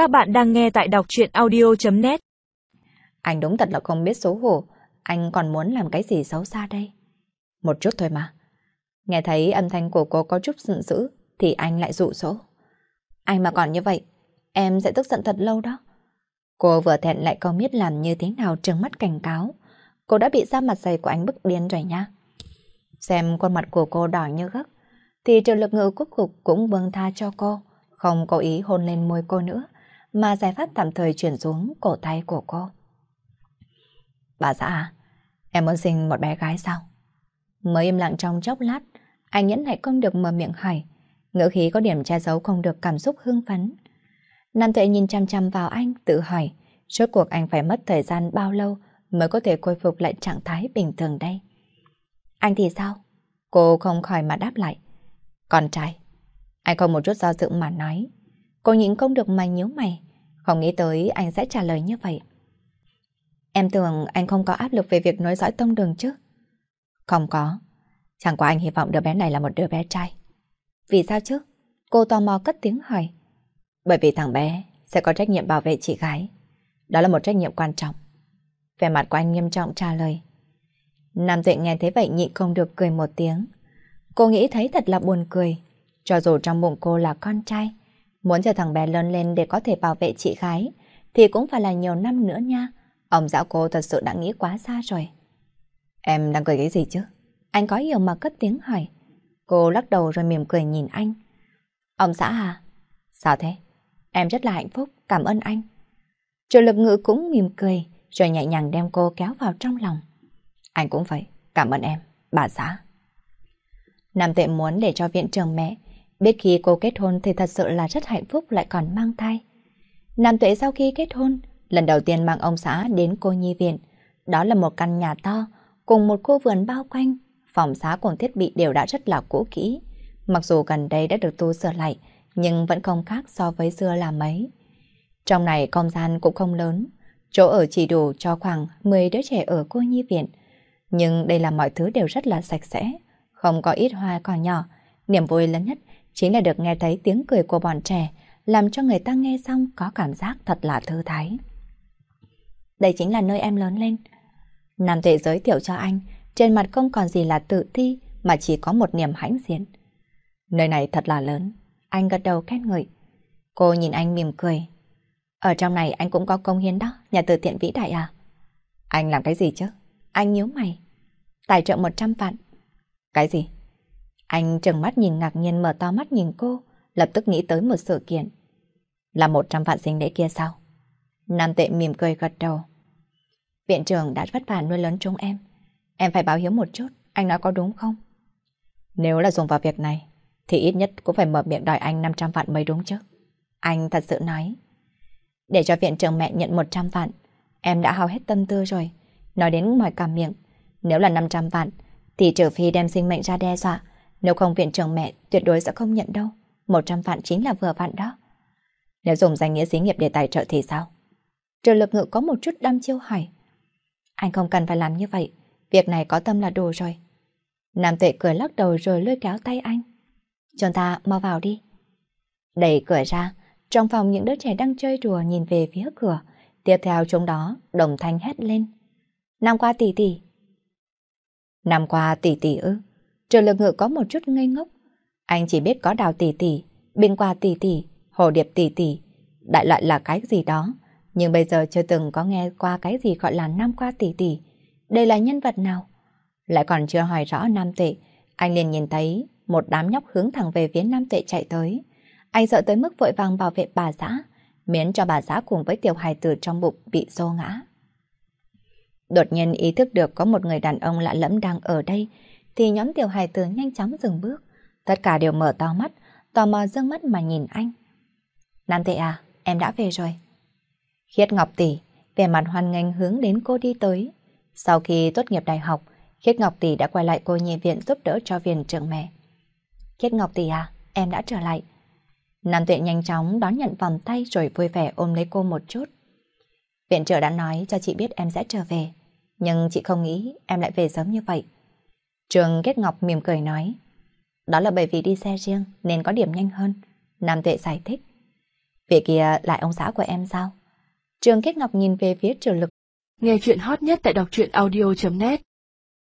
Các bạn đang nghe tại đọc chuyện audio.net Anh đúng thật là không biết xấu hổ, anh còn muốn làm cái gì xấu xa đây? Một chút thôi mà. Nghe thấy âm thanh của cô có chút giận dữ, thì anh lại dụ dỗ. Anh mà còn như vậy, em sẽ tức giận thật lâu đó. Cô vừa thẹn lại không biết làm như thế nào trừng mắt cảnh cáo. Cô đã bị da mặt dày của anh bức điên rồi nha. Xem khuôn mặt của cô đỏ như gấc, thì triệu lực ngự quốc cục cũng buông tha cho cô, không có ý hôn lên môi cô nữa, mà giải pháp tạm thời chuyển xuống cổ tay của cô. Bà xã à, em muốn sinh một bé gái sao? Mới im lặng trong chốc lát, anh nhẫn lại không được mở miệng hỏi, ngữ khí có điểm che giấu không được cảm xúc hưng phấn. Nam tuệ nhìn chăm chăm vào anh, tự hỏi, suốt cuộc anh phải mất thời gian bao lâu mới có thể khôi phục lại trạng thái bình thường đây? Anh thì sao? Cô không khỏi mà đáp lại. Con trai. Anh không một chút do dự mà nói. Cô nhịn không được mà nhíu mày. Không nghĩ tới anh sẽ trả lời như vậy. Em tưởng anh không có áp lực về việc nói dõi tông đường chứ? Không có. Chẳng qua anh hy vọng đứa bé này là một đứa bé trai. Vì sao chứ? Cô tò mò cất tiếng hỏi. Bởi vì thằng bé sẽ có trách nhiệm bảo vệ chị gái. Đó là một trách nhiệm quan trọng. Vẻ mặt của anh nghiêm trọng trả lời. Nam Tuệ nghe thấy vậy nhịn không được cười một tiếng. Cô nghĩ thấy thật là buồn cười. Cho dù trong bụng cô là con trai, muốn cho thằng bé lớn lên để có thể bảo vệ chị gái, thì cũng phải là nhiều năm nữa nha. Ông giáo cô thật sự đã nghĩ quá xa rồi. Em đang cười cái gì chứ? Anh có hiểu mà cất tiếng hỏi. Cô lắc đầu rồi mỉm cười nhìn anh. Ông xã à? Sao thế? Em rất là hạnh phúc, cảm ơn anh. Triệu lập ngữ cũng mỉm cười, rồi nhẹ nhàng đem cô kéo vào trong lòng. Anh cũng vậy, cảm ơn em, bà xã. Nam tệ muốn để cho viện trường mẹ biết khi cô kết hôn thì thật sự là rất hạnh phúc lại còn mang thai. Nam Tuệ sau khi kết hôn, lần đầu tiên mang ông xã đến cô nhi viện. Đó là một căn nhà to, cùng một khu vườn bao quanh, phòng xá cùng thiết bị đều đã rất là cũ kỹ. Mặc dù gần đây đã được tu sửa lại, nhưng vẫn không khác so với xưa là mấy. Trong này không gian cũng không lớn, chỗ ở chỉ đủ cho khoảng 10 đứa trẻ ở cô nhi viện. Nhưng đây là mọi thứ đều rất là sạch sẽ, không có ít hoa còn nhỏ. Niềm vui lớn nhất chính là được nghe thấy tiếng cười của bọn trẻ, làm cho người ta nghe xong có cảm giác thật là thư thái. Đây chính là nơi em lớn lên. Nam tuệ giới thiệu cho anh, trên mặt không còn gì là tự thi, mà chỉ có một niềm hãnh diện. Nơi này thật là lớn, anh gật đầu khen ngợi. Cô nhìn anh mỉm cười. Ở trong này anh cũng có công hiến đó, nhà từ thiện vĩ đại à? Anh làm cái gì chứ? Anh nhíu mày. Tài trợ 100 vạn. Cái gì? Anh trừng mắt nhìn ngạc nhiên mở to mắt nhìn cô, lập tức nghĩ tới một sự kiện. Là 100 vạn sinh lễ kia sao? Nam tệ mỉm cười gật đầu. Viện trưởng đã vất vả nuôi lớn chúng em. Em phải báo hiếu một chút, anh nói có đúng không? Nếu là dùng vào việc này, thì ít nhất cũng phải mở miệng đòi anh 500 vạn mới đúng chứ. Anh thật sự nói. Để cho viện trưởng mẹ nhận 100 vạn, em đã hao hết tâm tư rồi. Nói đến ngoài cả miệng, nếu là 500 vạn, thì trừ phi đem sinh mệnh ra đe dọa, nếu không viện trưởng mẹ tuyệt đối sẽ không nhận đâu. 100 vạn chính là vừa vạn đó. Nếu dùng danh nghĩa xí nghiệp để tài trợ thì sao? Trừ lực ngự có một chút đăm chiêu hỏi. Anh không cần phải làm như vậy, việc này có tâm là đủ rồi. Nam tuệ cười lắc đầu rồi lôi kéo tay anh. Chúng ta mau vào đi. Đẩy cửa ra, trong phòng những đứa trẻ đang chơi đùa nhìn về phía cửa. Tiếp theo chúng đó, đồng thanh hét lên. Năm qua tỷ tỷ. Năm qua tỷ tỷ ư. Trường lực ngự có một chút ngây ngốc. Anh chỉ biết có đào tỷ tỷ, bình qua tỷ tỷ, hồ điệp tỷ tỷ. Đại loại là cái gì đó. Nhưng bây giờ chưa từng có nghe qua cái gì gọi là nam qua tỷ tỷ. Đây là nhân vật nào? Lại còn chưa hỏi rõ nam tệ. Anh liền nhìn thấy một đám nhóc hướng thẳng về phía nam tệ chạy tới. Anh sợ tới mức vội vàng bảo vệ bà xã, miễn cho bà xã cùng với tiểu hài tử trong bụng bị xô ngã. Đột nhiên ý thức được có một người đàn ông lạ lẫm đang ở đây, thì nhóm tiểu hài tử nhanh chóng dừng bước. Tất cả đều mở to mắt, tò mò dương mắt mà nhìn anh. Nam Tệ à, em đã về rồi. Khiết Ngọc Tỷ, vẻ mặt hoan nghênh hướng đến cô đi tới. Sau khi tốt nghiệp đại học, Khiết Ngọc Tỷ đã quay lại cô nhi viện giúp đỡ cho viện trưởng mẹ. Khiết Ngọc Tỷ à, em đã trở lại. Nam Tuệ nhanh chóng đón nhận vòng tay rồi vui vẻ ôm lấy cô một chút. Viện trưởng đã nói cho chị biết em sẽ trở về, nhưng chị không nghĩ em lại về sớm như vậy. Trường Kết Ngọc mỉm cười nói, đó là bởi vì đi xe riêng nên có điểm nhanh hơn. Nam Tuệ giải thích. Vị kia lại ông xã của em sao? Trường Kết Ngọc nhìn về phía trường Lực. Nghe chuyện hot nhất tại đọc truyện audio.net